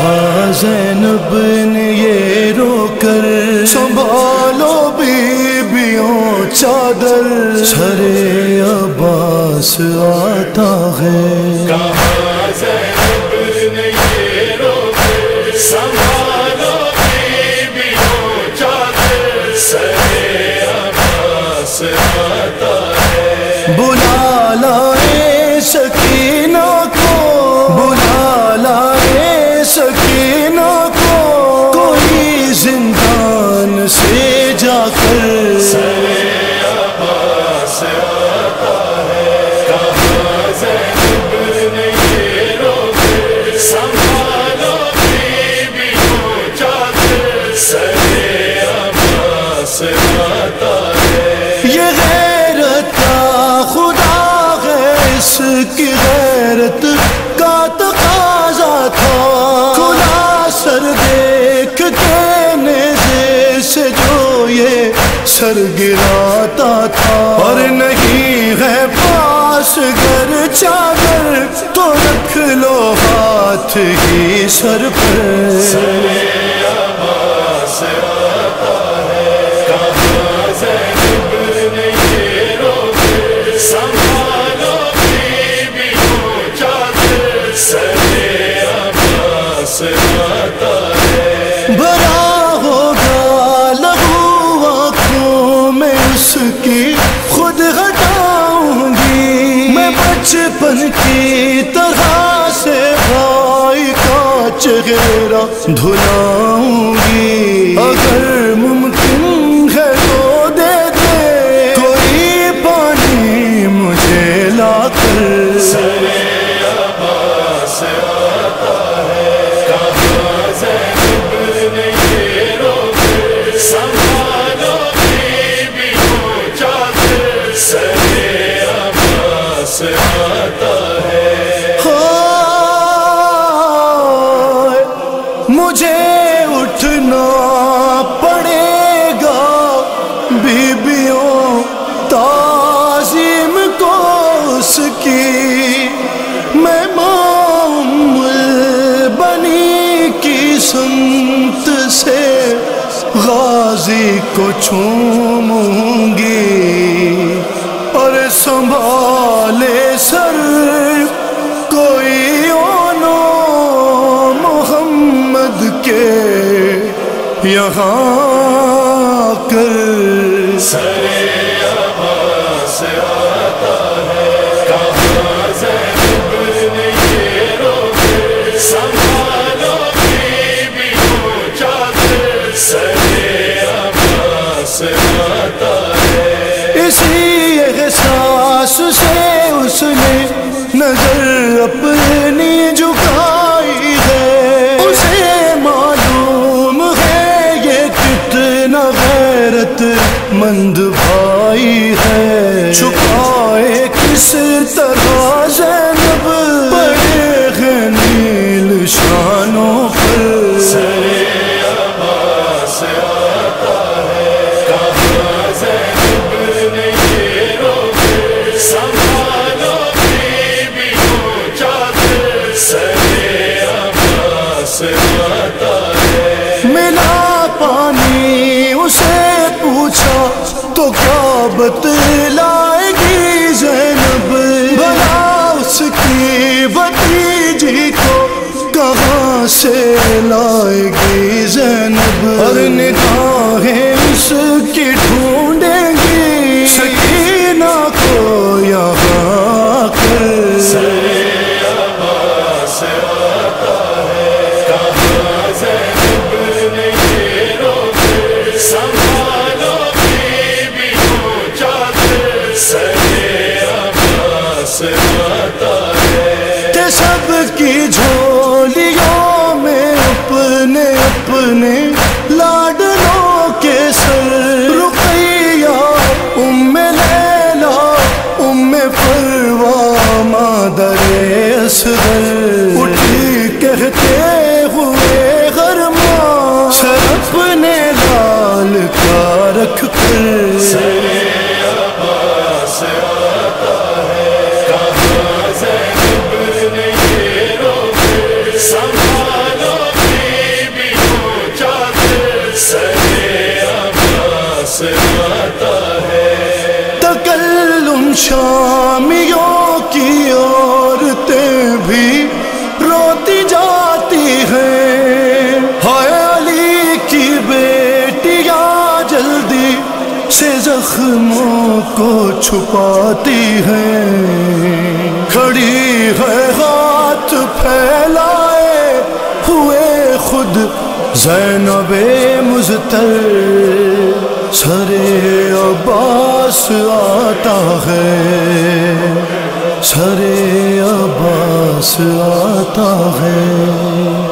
کہا زینب نے یہ رو کر سنبھالو بیبیوں چادر۔ سرے عباس آتا ہے۔ سر گراتا تھا۔ اور نہیں ہے پاس گھر چادر تو رکھ لو ہاتھ ہی سر پر۔ بچپن کی طرح سے بھائی کا چہرہ دھلاؤں گی۔ اگر بازی کو چھوموں گی اور سنبھالے سر کوئی اونو محمد کے یہاں جاتا ہے اسی احساس سے اس نے نظر اپنی جھکائی ہے۔ اسے معلوم ہے یہ کتنا غیرت مند بھائی ہے۔ چھپائے کس طرح زینب بڑے غنیل شانوں پر۔ سے لائے گی زینب۔ ہر نگاہ شامیوں کی عورتیں بھی روتی جاتی ہیں۔ ہائے علی کی بیٹیاں جلدی سے زخموں کو چھپاتی ہیں۔ کھڑی ہے ہاتھ پھیلائے ہوئے خود زینب مزتر سرے ابا پاس آتا ہے۔ سر عباس آتا ہے۔